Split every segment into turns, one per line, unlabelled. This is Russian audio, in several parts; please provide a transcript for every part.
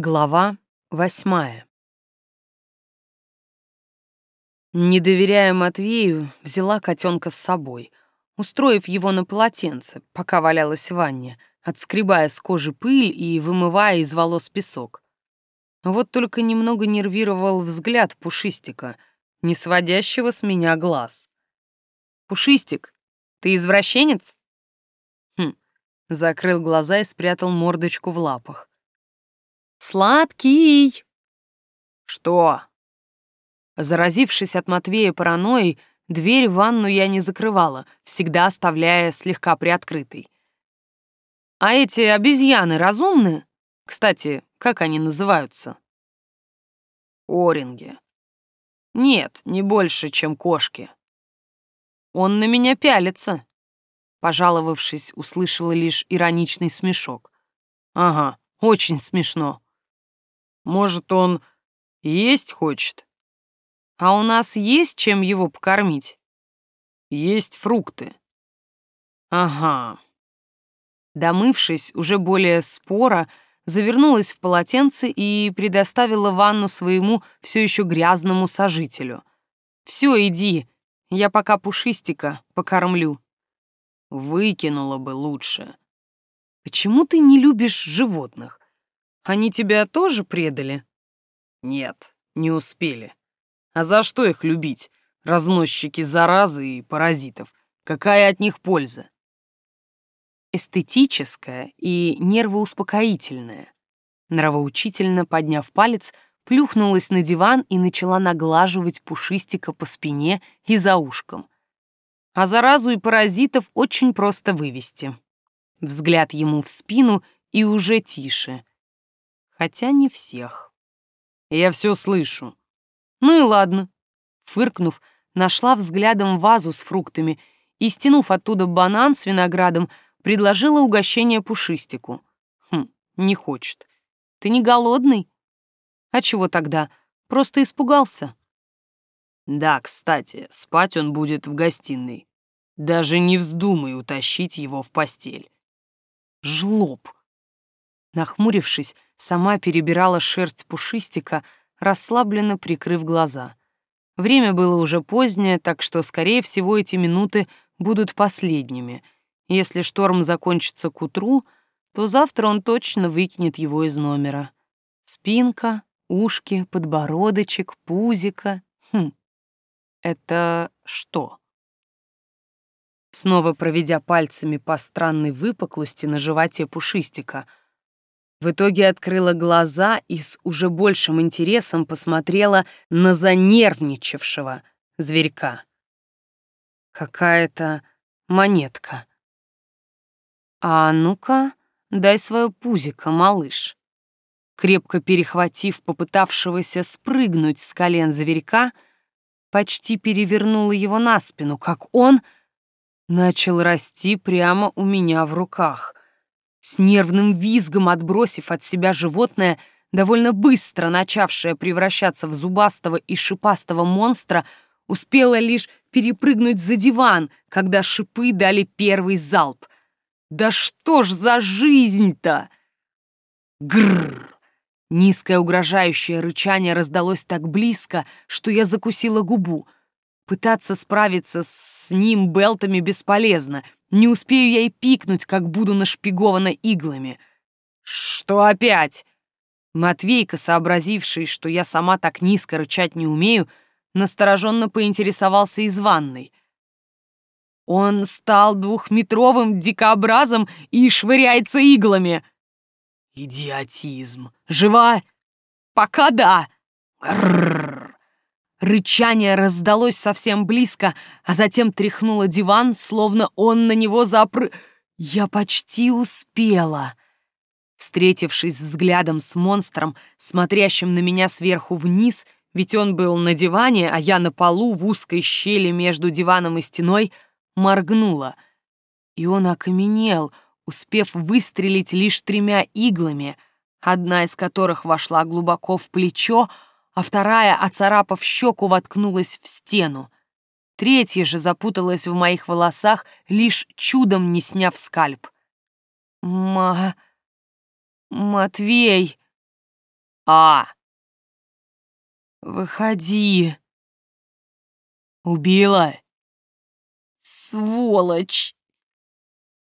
Глава восьмая Не доверяя Матвею, взяла котенка с собой, устроив его на полотенце, пока валялась в ванне, отскребая с кожи пыль и вымывая из волос песок. Вот только немного нервировал взгляд Пушистика, не сводящего с меня глаз. «Пушистик, ты извращенец?» Хм, закрыл глаза и спрятал мордочку в лапах. «Сладкий!» «Что?» Заразившись от Матвея паранойей, дверь в ванну я не закрывала, всегда оставляя слегка приоткрытой. «А эти обезьяны разумны? Кстати, как они называются?» «Оринги». «Нет, не больше, чем кошки». «Он на меня пялится», — пожаловавшись, услышала лишь ироничный смешок. «Ага, очень смешно». Может, он есть хочет? А у нас есть чем его покормить? Есть фрукты. Ага. Домывшись, уже более спора, завернулась в полотенце и предоставила ванну своему все еще грязному сожителю. «Все, иди, я пока пушистика покормлю». Выкинула бы лучше. «Почему ты не любишь животных? Они тебя тоже предали? Нет, не успели. А за что их любить? Разносчики заразы и паразитов. Какая от них польза? Эстетическая и нервоуспокоительная. Нравоучительно подняв палец, плюхнулась на диван и начала наглаживать пушистика по спине и за ушком. А заразу и паразитов очень просто вывести. Взгляд ему в спину и уже тише хотя не всех. Я все слышу. Ну и ладно. Фыркнув, нашла взглядом вазу с фруктами и, стянув оттуда банан с виноградом, предложила угощение пушистику. Хм, не хочет. Ты не голодный? А чего тогда? Просто испугался. Да, кстати, спать он будет в гостиной. Даже не вздумай утащить его в постель. Жлоб. Нахмурившись, сама перебирала шерсть пушистика, расслабленно прикрыв глаза. Время было уже позднее, так что, скорее всего, эти минуты будут последними. Если шторм закончится к утру, то завтра он точно выкинет его из номера. Спинка, ушки, подбородочек, пузика. Хм, это что? Снова проведя пальцами по странной выпуклости на животе пушистика — в итоге открыла глаза и с уже большим интересом посмотрела на занервничавшего зверька. Какая-то монетка. А ну-ка, дай свое пузико, малыш. Крепко перехватив попытавшегося спрыгнуть с колен зверька, почти перевернула его на спину, как он начал расти прямо у меня в руках. С нервным визгом отбросив от себя животное, довольно быстро начавшее превращаться в зубастого и шипастого монстра, успела лишь перепрыгнуть за диван, когда шипы дали первый залп. «Да что ж за жизнь-то!» Грррр! Низкое угрожающее рычание раздалось так близко, что я закусила губу. Пытаться справиться с ним белтами бесполезно — не успею я и пикнуть, как буду нашпигована иглами. Что опять? Матвейка, сообразивший, что я сама так низко рычать не умею, настороженно поинтересовался из ванной. Он стал двухметровым дикообразом и швыряется иглами. Идиотизм. Жива? Пока да. Грррр. Рычание раздалось совсем близко, а затем тряхнуло диван, словно он на него запры... Я почти успела. Встретившись взглядом с монстром, смотрящим на меня сверху вниз, ведь он был на диване, а я на полу в узкой щели между диваном и стеной, моргнула. И он окаменел, успев выстрелить лишь тремя иглами, одна из которых вошла глубоко в плечо, а вторая, оцарапав щеку, воткнулась в стену. Третья же запуталась в моих волосах, лишь чудом не сняв скальп. «Ма... Матвей!» А. Выходи. Убила. Сволочь.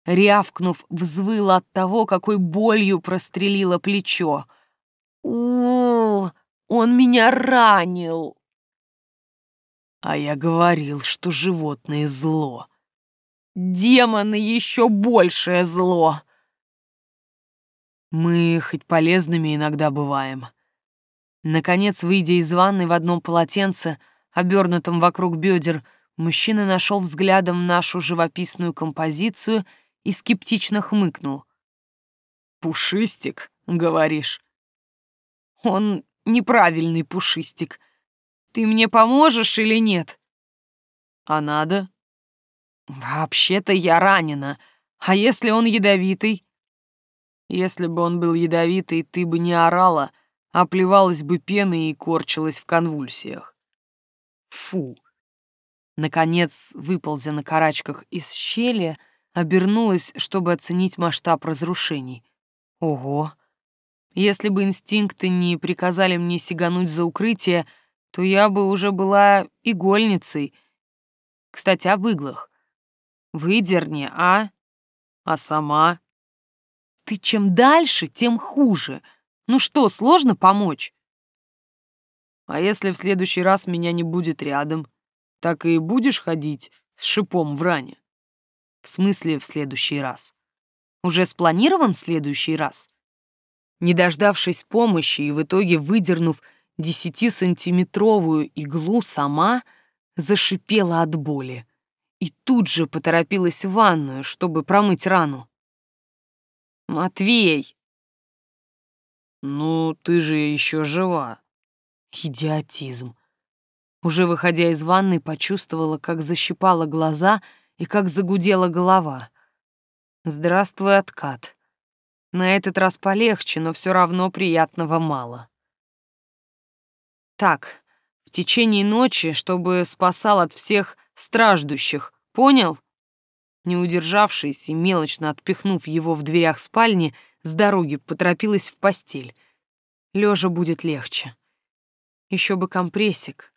Рявкнув, взвыла от того, какой болью прострелило плечо. О, он меня ранил. А я говорил, что животное зло. Демоны еще большее зло. Мы хоть полезными иногда бываем. Наконец, выйдя из ванной в одном полотенце, обернутом вокруг бедер, мужчина нашел взглядом нашу живописную композицию и скептично хмыкнул. «Пушистик, говоришь?» «Он неправильный пушистик. Ты мне поможешь или нет?» «А надо?» «Вообще-то я ранена. А если он ядовитый?» «Если бы он был ядовитый, ты бы не орала, а плевалась бы пеной и корчилась в конвульсиях». «Фу!» Наконец, выползя на карачках из щели, обернулась, чтобы оценить масштаб разрушений. «Ого!» Если бы инстинкты не приказали мне сигануть за укрытие, то я бы уже была игольницей. Кстати, о выглах. Выдерни, а? А сама? Ты чем дальше, тем хуже. Ну что, сложно помочь? А если в следующий раз меня не будет рядом, так и будешь ходить с шипом в ране? В смысле в следующий раз? Уже спланирован следующий раз? Не дождавшись помощи и в итоге выдернув десятисантиметровую иглу сама, зашипела от боли и тут же поторопилась в ванную, чтобы промыть рану. «Матвей!» «Ну, ты же еще жива!» Идиотизм. Уже выходя из ванной, почувствовала, как защипала глаза и как загудела голова. «Здравствуй, откат!» На этот раз полегче, но все равно приятного мало. Так, в течение ночи, чтобы спасал от всех страждущих, понял? Не удержавшись и мелочно отпихнув его в дверях спальни, с дороги поторопилась в постель. Лежа будет легче. Еще бы компрессик.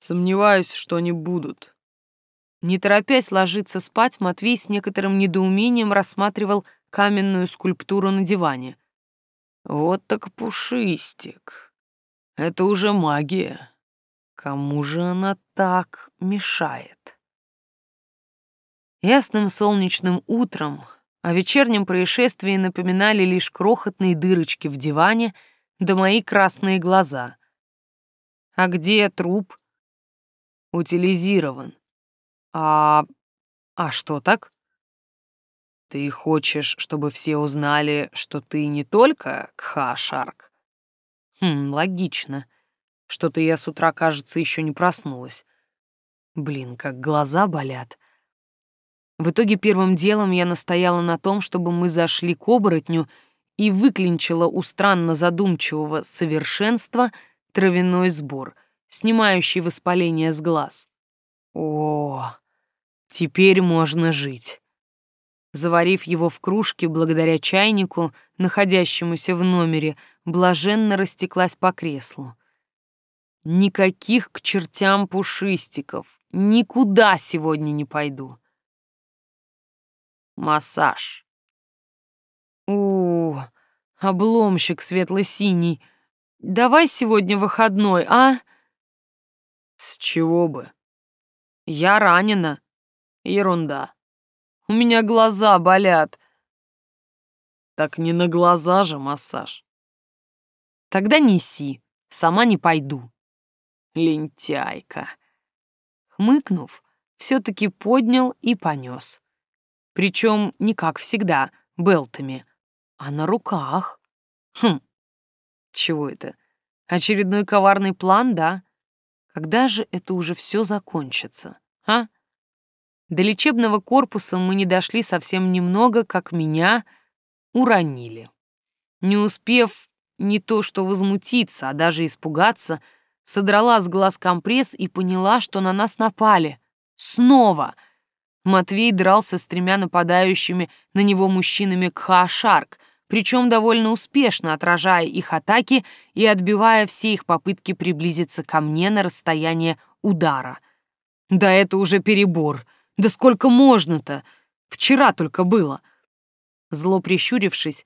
Сомневаюсь, что они будут. Не торопясь ложиться спать, Матвей с некоторым недоумением рассматривал каменную скульптуру на диване. Вот так пушистик. Это уже магия. Кому же она так мешает? Ясным солнечным утром о вечернем происшествии напоминали лишь крохотные дырочки в диване да мои красные глаза. А где труп? Утилизирован. А... а что так? Ты хочешь, чтобы все узнали, что ты не только Кха-Шарк? Хм, логично. Что-то я с утра, кажется, еще не проснулась. Блин, как глаза болят. В итоге первым делом я настояла на том, чтобы мы зашли к оборотню и выклинчила у странно задумчивого совершенства травяной сбор, снимающий воспаление с глаз. О, Теперь можно жить. Заварив его в кружке благодаря чайнику, находящемуся в номере, блаженно растеклась по креслу. Никаких к чертям пушистиков. Никуда сегодня не пойду. Массаж. У, обломщик светло-синий. Давай сегодня выходной, а? С чего бы? Я ранена. Ерунда. У меня глаза болят. Так не на глаза же массаж. Тогда неси, сама не пойду. Лентяйка. Хмыкнув, все-таки поднял и понес. Причем не как всегда, белтами, а на руках. Хм, чего это? Очередной коварный план, да? Когда же это уже все закончится, а? До лечебного корпуса мы не дошли совсем немного, как меня уронили. Не успев не то что возмутиться, а даже испугаться, содрала с глаз компресс и поняла, что на нас напали. Снова! Матвей дрался с тремя нападающими на него мужчинами Кха-Шарк, причем довольно успешно отражая их атаки и отбивая все их попытки приблизиться ко мне на расстояние удара. Да это уже перебор. Да сколько можно-то? Вчера только было. Зло прищурившись,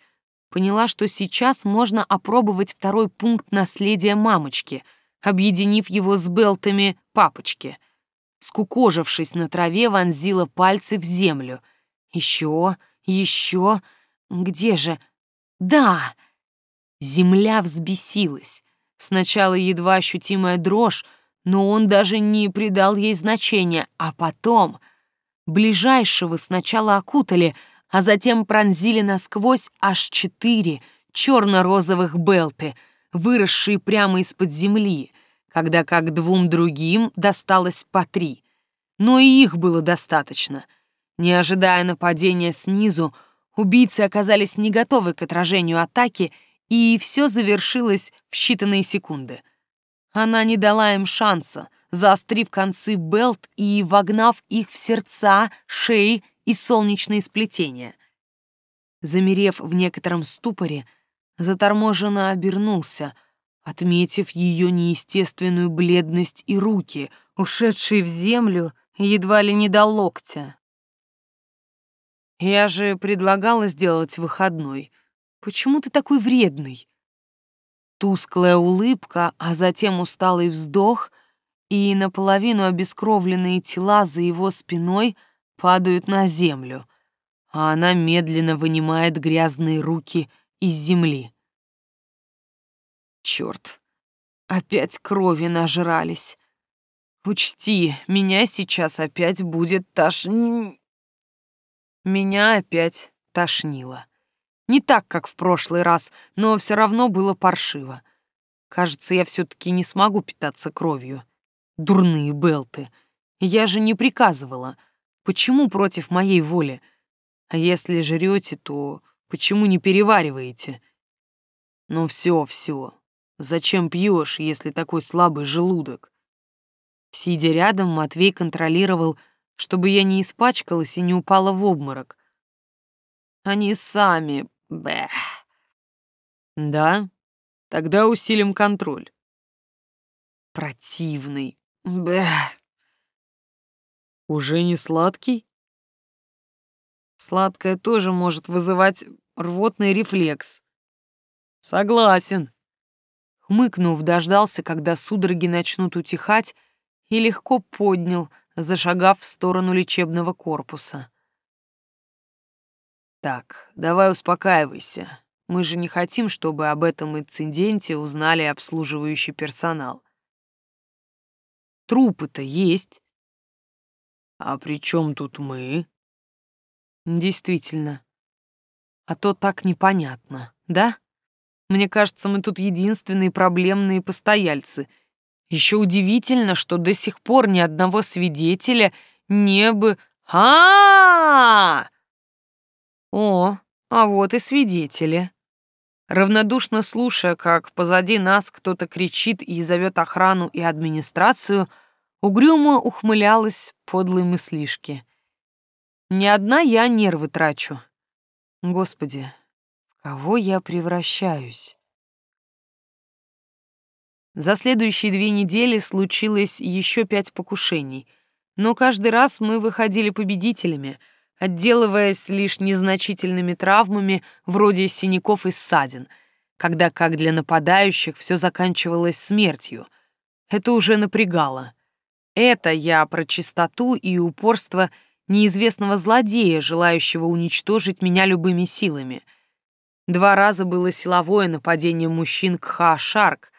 поняла, что сейчас можно опробовать второй пункт наследия мамочки, объединив его с белтами папочки. Скукожившись на траве, вонзила пальцы в землю. Еще, еще... Где же? Да! Земля взбесилась. Сначала едва ощутимая дрожь, но он даже не придал ей значения, а потом... Ближайшего сначала окутали, а затем пронзили насквозь аж четыре черно-розовых белты, выросшие прямо из-под земли, когда как двум другим досталось по три. Но и их было достаточно. Не ожидая нападения снизу, убийцы оказались не готовы к отражению атаки, и все завершилось в считанные секунды. Она не дала им шанса, заострив концы белт и вогнав их в сердца, шеи и солнечные сплетения. Замерев в некотором ступоре, заторможенно обернулся, отметив ее неестественную бледность и руки, ушедшие в землю едва ли не до локтя. «Я же предлагала сделать выходной. Почему ты такой вредный?» Тусклая улыбка, а затем усталый вздох, и наполовину обескровленные тела за его спиной падают на землю, а она медленно вынимает грязные руки из земли. Черт, опять крови нажрались. Учти, меня сейчас опять будет тошни... Меня опять тошнило. Не так, как в прошлый раз, но все равно было паршиво. Кажется, я все-таки не смогу питаться кровью. Дурные белты. Я же не приказывала. Почему против моей воли? А если жрете, то почему не перевариваете? Ну все, все. Зачем пьешь, если такой слабый желудок? Сидя рядом, Матвей контролировал, чтобы я не испачкалась и не упала в обморок. Они сами Бэх. Да? Тогда усилим контроль. Противный. Бэх. Уже не сладкий? Сладкое тоже может вызывать рвотный рефлекс. Согласен. Хмыкнув, дождался, когда судороги начнут утихать, и легко поднял, зашагав в сторону лечебного корпуса. Так, давай успокаивайся. Мы же не хотим, чтобы об этом инциденте узнали обслуживающий персонал. Трупы-то есть. А при чем тут мы? Действительно. А то так непонятно, да? Мне кажется, мы тут единственные проблемные постояльцы. Еще удивительно, что до сих пор ни одного свидетеля не бы... а, -а, -а, о, а вот и свидетели. Равнодушно слушая, как позади нас кто-то кричит и зовет охрану и администрацию, угрюмо ухмылялась подлой мыслишки. Не одна я нервы трачу. Господи, в кого я превращаюсь? За следующие две недели случилось еще пять покушений, но каждый раз мы выходили победителями — отделываясь лишь незначительными травмами вроде синяков и ссадин, когда, как для нападающих, все заканчивалось смертью. Это уже напрягало. Это я про чистоту и упорство неизвестного злодея, желающего уничтожить меня любыми силами. Два раза было силовое нападение мужчин к Ха-Шарк,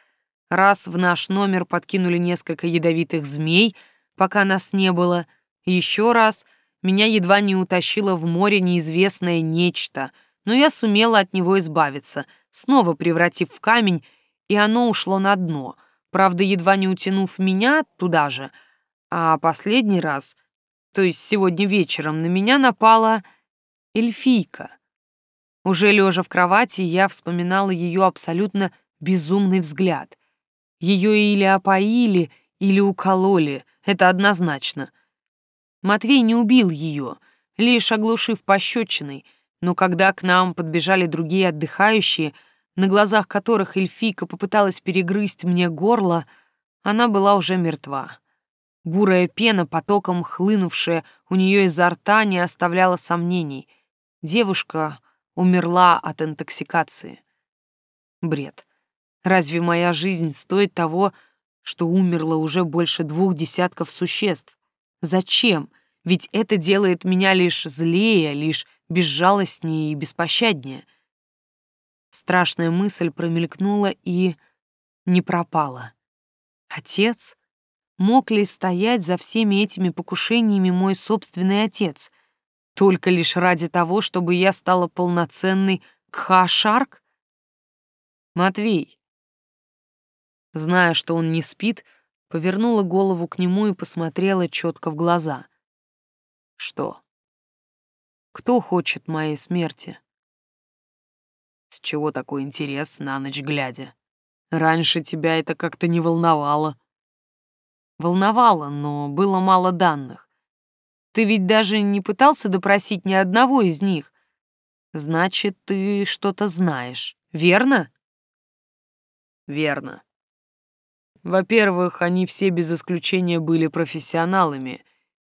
раз в наш номер подкинули несколько ядовитых змей, пока нас не было, еще раз — меня едва не утащило в море неизвестное нечто, но я сумела от него избавиться, снова превратив в камень, и оно ушло на дно, правда, едва не утянув меня туда же. А последний раз, то есть сегодня вечером, на меня напала эльфийка. Уже лежа в кровати, я вспоминала ее абсолютно безумный взгляд. Ее или опоили, или укололи, это однозначно — Матвей не убил ее, лишь оглушив пощечиной, Но когда к нам подбежали другие отдыхающие, на глазах которых эльфийка попыталась перегрызть мне горло, она была уже мертва. Бурая пена, потоком хлынувшая у нее изо рта, не оставляла сомнений. Девушка умерла от интоксикации. Бред. Разве моя жизнь стоит того, что умерло уже больше двух десятков существ? Зачем? Ведь это делает меня лишь злее, лишь безжалостнее и беспощаднее. Страшная мысль промелькнула и не пропала. Отец? Мог ли стоять за всеми этими покушениями мой собственный отец? Только лишь ради того, чтобы я стала полноценной Кха-Шарк? Матвей. Зная, что он не спит, повернула голову к нему и посмотрела четко в глаза. Что? Кто хочет моей смерти? С чего такой интерес на ночь глядя? Раньше тебя это как-то не волновало. Волновало, но было мало данных. Ты ведь даже не пытался допросить ни одного из них. Значит, ты что-то знаешь, верно? Верно. Во-первых, они все без исключения были профессионалами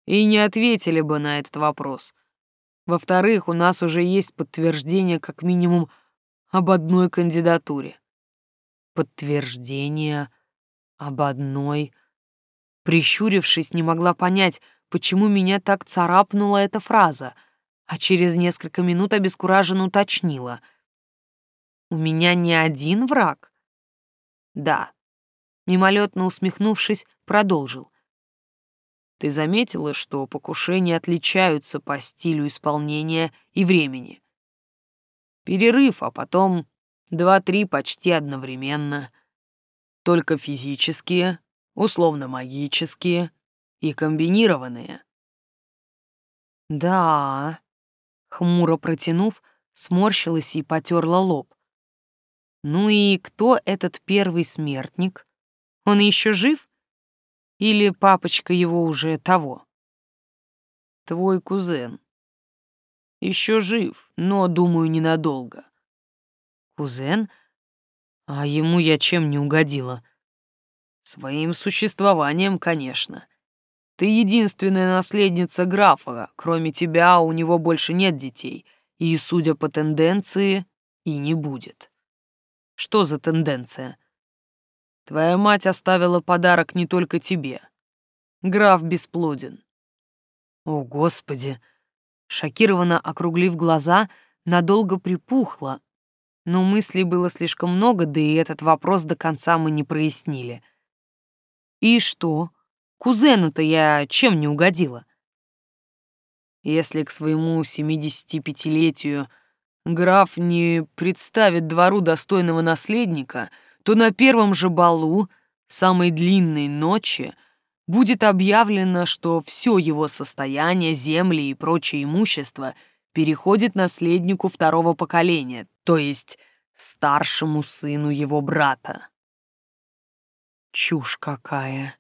и не ответили бы на этот вопрос. Во-вторых, у нас уже есть подтверждение как минимум об одной кандидатуре. Подтверждение об одной Прищурившись, не могла понять, почему меня так царапнула эта фраза, а через несколько минут обескураженно уточнила. «У меня не один враг?» «Да». Мимолетно усмехнувшись, продолжил. «Ты заметила, что покушения отличаются по стилю исполнения и времени? Перерыв, а потом два-три почти одновременно. Только физические, условно-магические и комбинированные. Да, хмуро протянув, сморщилась и потерла лоб. Ну и кто этот первый смертник? Он еще жив? Или папочка его уже того? Твой кузен. Еще жив, но, думаю, ненадолго. Кузен? А ему я чем не угодила? Своим существованием, конечно. Ты единственная наследница графа, кроме тебя у него больше нет детей, и, судя по тенденции, и не будет. Что за тенденция? Твоя мать оставила подарок не только тебе. Граф бесплоден. О, Господи! Шокированно округлив глаза, надолго припухла, но мыслей было слишком много, да и этот вопрос до конца мы не прояснили — и что? Кузену-то я чем не угодила? Если к своему 75-летию граф не представит двору достойного наследника, то на первом же балу, самой длинной ночи, будет объявлено, что все его состояние, земли и прочее имущество переходит наследнику второго поколения, то есть старшему сыну его брата. Чушь какая.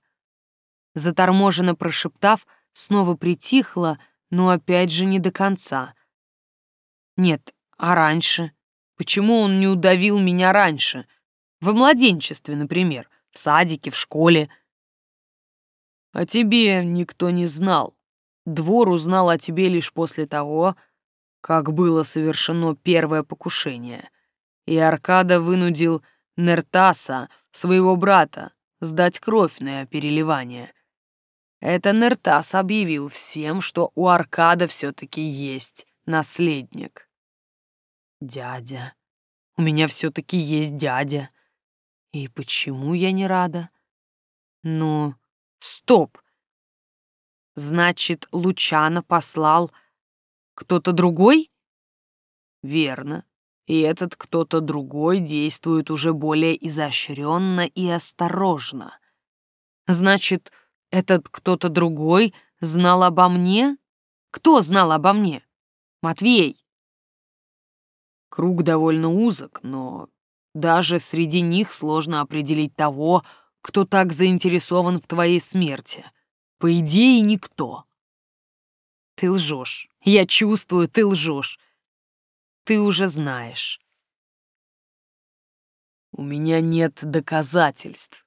Заторможенно прошептав, снова притихла, но опять же не до конца. Нет, а раньше? Почему он не удавил меня раньше? В младенчестве, например, в садике, в школе. А тебе никто не знал. Двор узнал о тебе лишь после того, как было совершено первое покушение. И Аркада вынудил Нертаса, своего брата, сдать кровь на переливание. Это Нертас объявил всем, что у Аркада все-таки есть наследник. Дядя. У меня все-таки есть дядя. И почему я не рада? Ну, стоп. Значит, Лучана послал кто-то другой? Верно и этот кто-то другой действует уже более изощренно и осторожно. Значит, этот кто-то другой знал обо мне? Кто знал обо мне? Матвей. Круг довольно узок, но даже среди них сложно определить того, кто так заинтересован в твоей смерти. По идее, никто. Ты лжешь. Я чувствую, ты лжешь. ты уже знаешь.
У меня нет доказательств.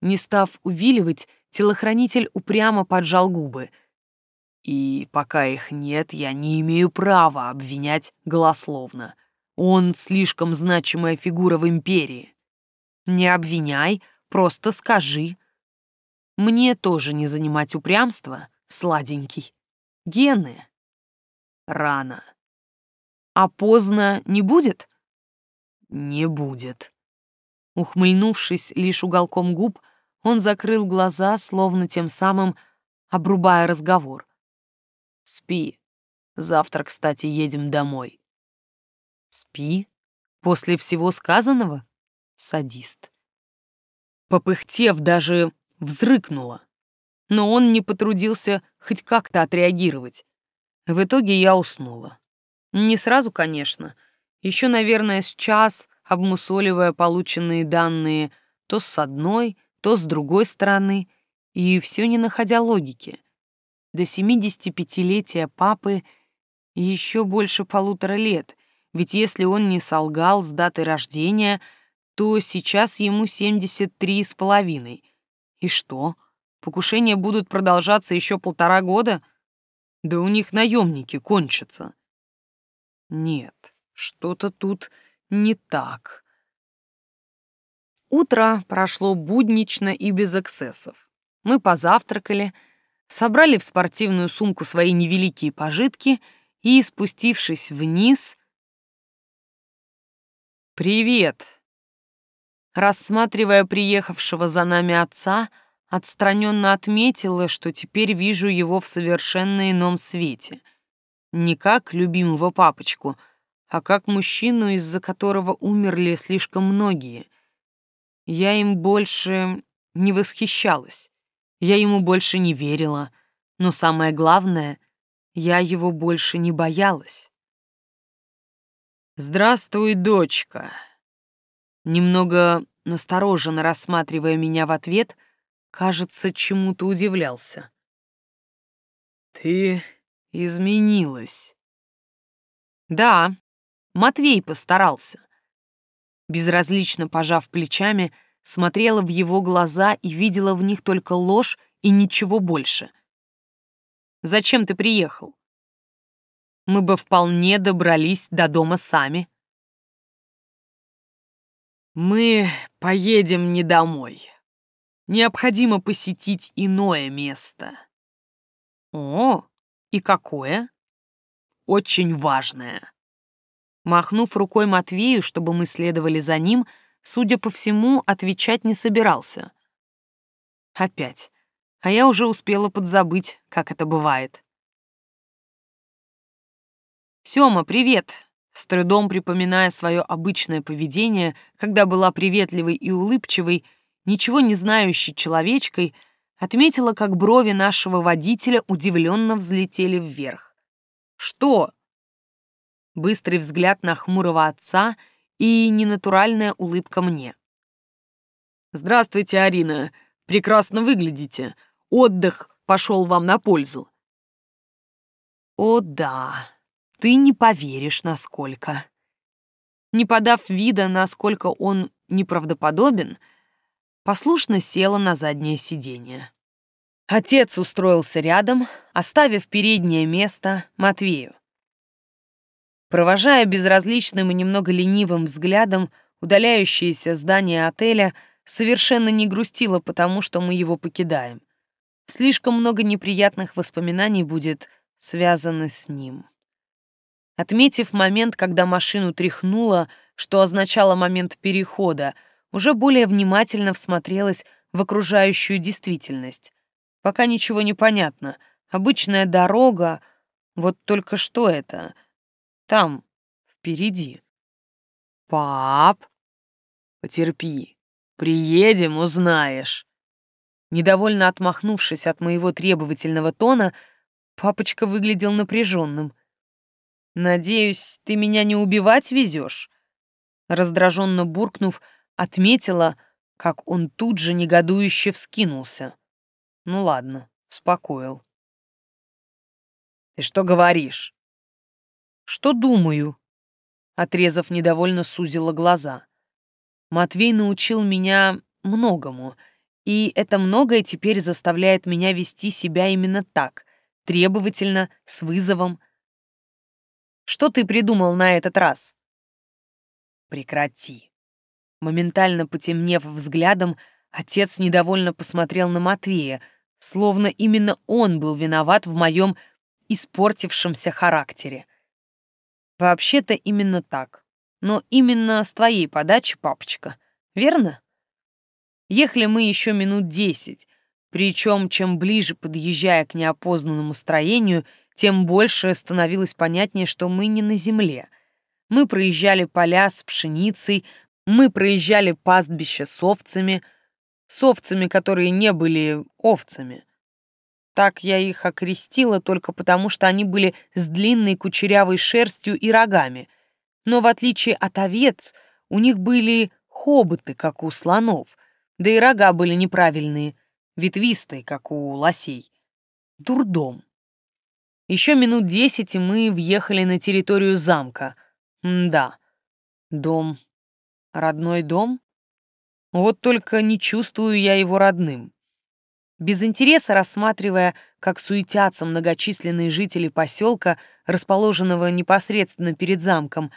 Не став увиливать, телохранитель упрямо поджал губы. И пока их нет, я не имею права обвинять голословно. Он слишком значимая фигура в империи.
Не обвиняй, просто скажи. Мне тоже не занимать упрямство, сладенький. Гены.
Рано.
А поздно не будет?
Не будет.
Ухмыльнувшись лишь уголком губ, он закрыл глаза, словно тем самым обрубая разговор.
«Спи. Завтра, кстати, едем домой».
«Спи? После всего сказанного?» Садист. Попыхтев, даже взрыкнула. Но он не потрудился хоть как-то отреагировать. В итоге я уснула. Не сразу, конечно. Еще, наверное, с час обмусоливая полученные данные то с одной, то с другой стороны, и все не находя логики. До 75-летия папы еще больше полутора лет, ведь если он не солгал с датой рождения, то сейчас ему 73 с половиной. И что, покушения будут продолжаться еще полтора года? Да у них наемники кончатся. Нет, что-то тут не так. Утро прошло буднично и без эксцессов. Мы позавтракали, собрали в спортивную сумку свои невеликие пожитки и, спустившись вниз... «Привет!» Рассматривая приехавшего за нами отца, отстраненно отметила, что теперь вижу его в совершенно ином свете. Не как любимого папочку — а как мужчину, из-за которого умерли слишком многие. Я им больше не восхищалась, я ему больше не верила, но самое главное, я его больше не боялась. «Здравствуй, дочка!» Немного настороженно рассматривая меня в ответ, кажется, чему-то удивлялся. «Ты изменилась». «Да, Матвей постарался. Безразлично пожав плечами, смотрела в его глаза и видела в них только ложь и ничего больше. «Зачем ты приехал? Мы бы вполне добрались до дома сами». «Мы поедем не домой. Необходимо посетить иное место». «О, и какое?» «Очень важное». Махнув рукой Матвею, чтобы мы следовали за ним, судя по всему, отвечать не собирался. Опять. А я уже успела подзабыть, как это бывает. «Сёма, привет!» С трудом припоминая свое обычное поведение, когда была приветливой и улыбчивой, ничего не знающей человечкой, отметила, как брови нашего водителя удивленно взлетели вверх. «Что?» быстрый взгляд на хмурого отца и ненатуральная улыбка мне. «Здравствуйте, Арина. Прекрасно выглядите. Отдых пошел вам на пользу». «О да, ты не поверишь, насколько». Не подав вида, насколько он неправдоподобен, послушно села на заднее сиденье. Отец устроился рядом, оставив переднее место Матвею. Провожая безразличным и немного ленивым взглядом удаляющееся здание отеля, совершенно не грустила потому, что мы его покидаем. Слишком много неприятных воспоминаний будет связано с ним. Отметив момент, когда машину тряхнуло, что означало момент перехода, уже более внимательно всмотрелась в окружающую действительность. Пока ничего не понятно. Обычная дорога, вот только что это — там, впереди. Пап, потерпи. Приедем, узнаешь. Недовольно отмахнувшись от моего требовательного тона, папочка выглядел напряженным. «Надеюсь, ты меня не убивать везешь?» Раздраженно буркнув, отметила, как он тут же негодующе вскинулся. Ну ладно, успокоил. «Ты что говоришь?» Что думаю?
отрезав недовольно сузила глаза. Матвей научил меня многому, и это многое теперь заставляет меня вести себя именно так, требовательно, с вызовом. Что ты придумал на этот раз? Прекрати. Моментально потемнев взглядом, отец недовольно посмотрел на Матвея, словно именно он был виноват в моем испортившемся характере. Вообще-то именно так. Но именно с твоей подачи, папочка. Верно? Ехали мы еще минут десять, причем чем ближе подъезжая к неопознанному строению, тем больше становилось понятнее, что мы не на земле. Мы проезжали поля с пшеницей, мы проезжали пастбище с овцами, с овцами, которые не были овцами. Так я их окрестила только потому, что они были с длинной кучерявой шерстью и рогами. Но в отличие от овец, у них были хоботы, как у слонов, да и рога были неправильные, ветвистые, как у лосей. Дурдом. Еще минут десять, и мы въехали на территорию замка. М да, дом. Родной дом? Вот только не чувствую я его родным без интереса рассматривая, как суетятся многочисленные жители поселка, расположенного непосредственно перед замком,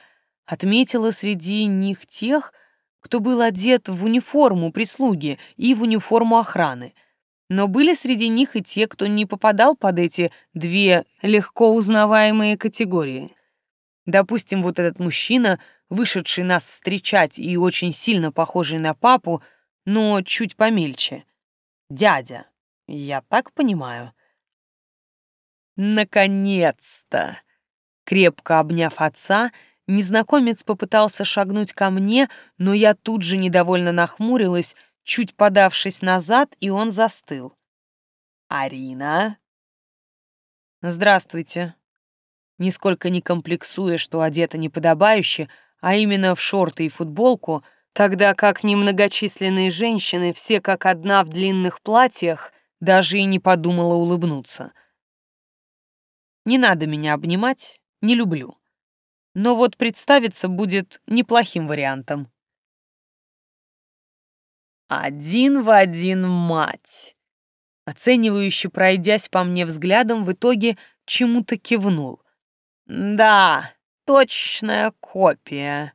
отметила среди них тех, кто был одет в униформу прислуги и в униформу охраны. Но были среди них и те, кто не попадал под эти две легко узнаваемые категории. Допустим, вот этот мужчина, вышедший нас встречать и очень сильно похожий на папу, но чуть помельче. Дядя. Я так понимаю. Наконец-то! Крепко обняв отца, незнакомец попытался шагнуть ко мне, но я тут же недовольно нахмурилась, чуть подавшись назад, и он застыл. «Арина?» «Здравствуйте». Нисколько не комплексуя, что одета неподобающе, а именно в шорты и футболку, тогда как немногочисленные женщины, все как одна в длинных платьях, даже и не подумала улыбнуться. Не надо меня обнимать, не люблю. Но вот представиться будет неплохим вариантом. Один в один мать. Оценивающе пройдясь по мне взглядом, в итоге чему-то кивнул. Да, точная копия.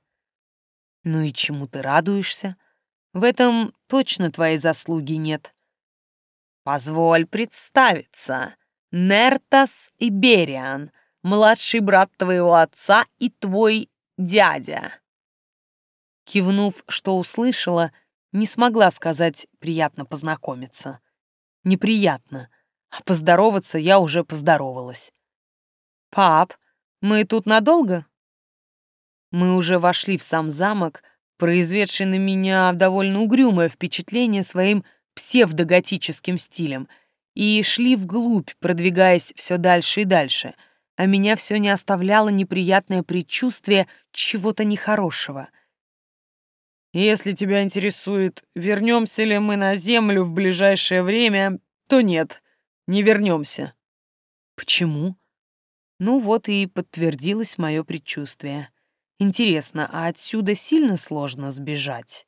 Ну и чему ты радуешься? В этом точно твоей заслуги нет. «Позволь представиться. Нертас Ибериан, младший брат твоего отца и твой дядя». Кивнув, что услышала, не смогла сказать «приятно познакомиться». Неприятно, а поздороваться я уже поздоровалась. «Пап, мы тут надолго?» Мы уже вошли в сам замок, произведший на меня довольно угрюмое впечатление своим псевдоготическим стилем, и шли вглубь, продвигаясь все дальше и дальше, а меня все не оставляло неприятное предчувствие чего-то нехорошего. «Если тебя интересует, вернемся ли мы на Землю в ближайшее время, то нет, не вернемся». «Почему?» Ну вот и подтвердилось мое предчувствие. Интересно, а отсюда сильно сложно сбежать?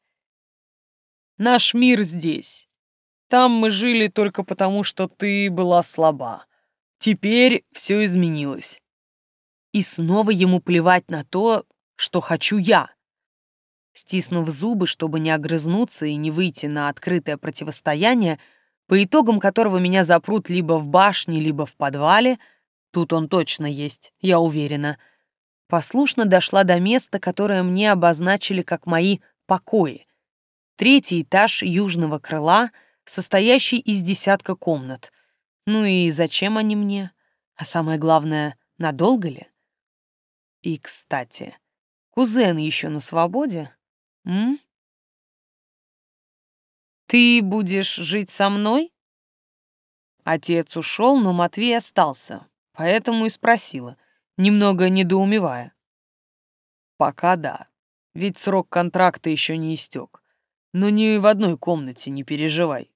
Наш мир здесь. Там мы жили только потому, что ты была слаба. Теперь все изменилось. И снова ему плевать на то, что хочу я. Стиснув зубы, чтобы не огрызнуться и не выйти на открытое противостояние, по итогам которого меня запрут либо в башне, либо в подвале, тут он точно есть, я уверена, послушно дошла до места, которое мне обозначили как мои покои. Третий этаж южного крыла — состоящий из десятка комнат. Ну и зачем они мне? А самое главное, надолго ли? И, кстати, кузен еще на свободе? М? Ты будешь жить со мной? Отец ушел, но Матвей остался, поэтому и спросила, немного недоумевая. Пока да, ведь срок контракта еще не истек. Но ни в одной комнате, не переживай.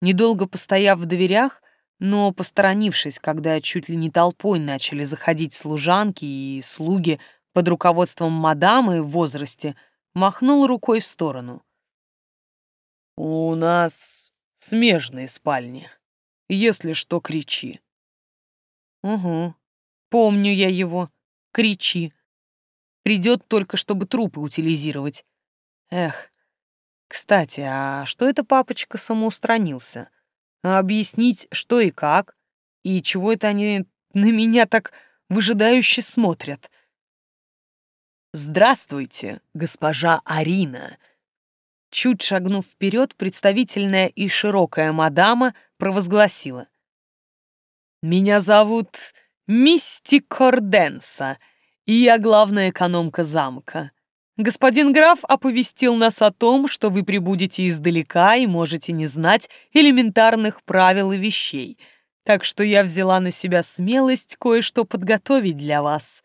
Недолго постояв в дверях, но посторонившись, когда чуть ли не толпой начали заходить служанки и слуги
под руководством мадамы в возрасте махнул рукой в сторону.
«У нас смежные спальни. Если что, кричи».
«Угу. Помню я его. Кричи. Придет только, чтобы трупы утилизировать. Эх. Кстати, а что это папочка самоустранился? Объяснить, что и как? И чего это они на меня так выжидающе смотрят?»
«Здравствуйте, госпожа Арина!»
Чуть шагнув вперед, представительная и широкая мадама провозгласила. «Меня зовут Мисти Корденса, и я главная экономка замка. Господин граф оповестил нас о том, что вы прибудете издалека и можете не знать элементарных правил и вещей, так что я взяла на себя смелость кое-что подготовить для вас».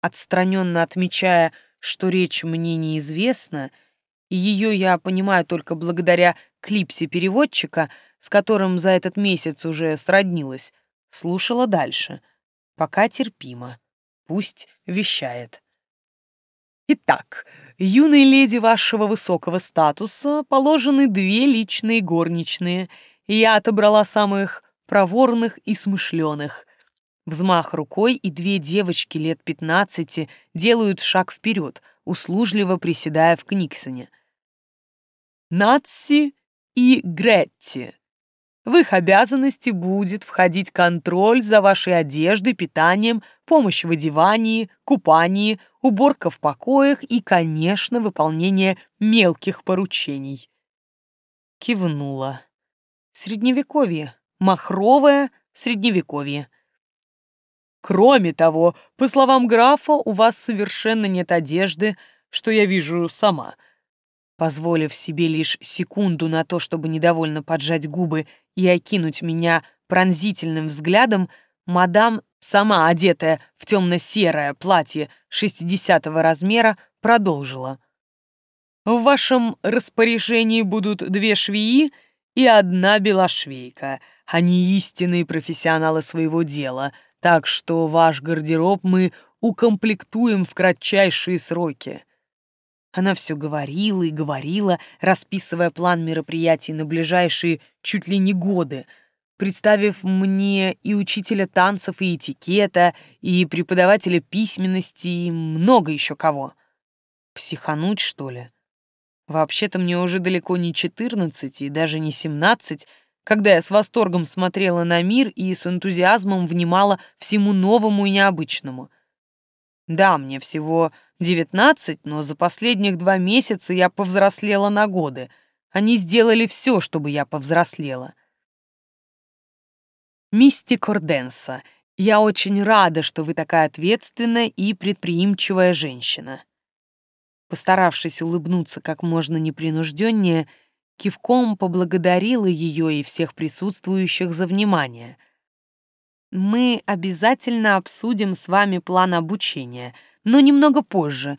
Отстраненно отмечая, что речь мне неизвестна, и ее я понимаю только благодаря клипсе переводчика, с которым за этот месяц уже сроднилась, слушала дальше. Пока терпимо. Пусть вещает. Итак, юной леди вашего высокого статуса положены две личные горничные, и я отобрала самых проворных и смышленых. Взмах рукой, и две девочки лет пятнадцати делают шаг вперед, услужливо приседая в Книксоне. Натси и Гретти. В их обязанности будет входить контроль за вашей одеждой, питанием, помощь в одевании, купании, уборка в покоях и, конечно, выполнение мелких поручений. Кивнула. Средневековье. Махровое средневековье. Кроме того, по словам графа, у вас совершенно нет одежды, что я вижу сама. Позволив себе лишь секунду на то, чтобы недовольно поджать губы и окинуть меня пронзительным взглядом, мадам, сама одетая в темно-серое платье 60-го размера, продолжила. «В вашем распоряжении будут две швеи и одна белошвейка. Они истинные профессионалы своего дела — так что ваш гардероб мы укомплектуем в кратчайшие сроки». Она все говорила и говорила, расписывая план мероприятий на ближайшие чуть ли не годы, представив мне и учителя танцев и этикета, и преподавателя письменности, и много еще кого. Психануть, что ли? Вообще-то мне уже далеко не четырнадцать и даже не семнадцать, когда я с восторгом смотрела на мир и с энтузиазмом внимала всему новому и необычному. Да, мне всего девятнадцать, но за последних два месяца я повзрослела на годы. Они сделали все, чтобы я повзрослела. Мисти Корденса, я очень рада, что вы такая ответственная и предприимчивая женщина. Постаравшись улыбнуться как можно непринужденнее, кивком поблагодарила ее и всех присутствующих за внимание. «Мы обязательно обсудим с вами план обучения, но немного позже.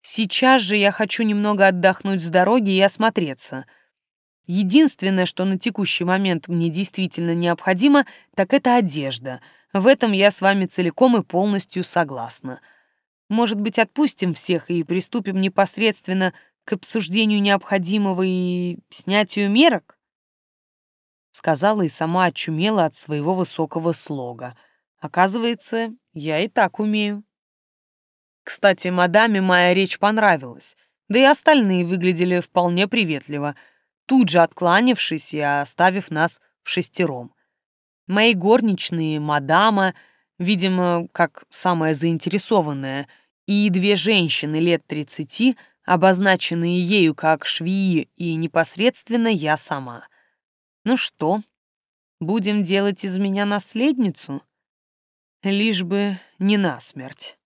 Сейчас же я хочу немного отдохнуть с дороги и осмотреться. Единственное, что на текущий момент мне действительно необходимо, так это одежда. В этом я с вами целиком и полностью согласна. Может быть, отпустим всех и приступим непосредственно к обсуждению необходимого и снятию мерок?» Сказала и сама очумела от своего высокого слога. Оказывается, я и так умею. Кстати, мадаме моя речь понравилась, да и остальные выглядели вполне приветливо, тут же откланившись и оставив нас в шестером. Мои горничные, мадама, видимо, как самая заинтересованная, и две женщины лет тридцати — обозначенные ею как швеи и непосредственно я сама. Ну что, будем делать из меня наследницу? Лишь бы не насмерть.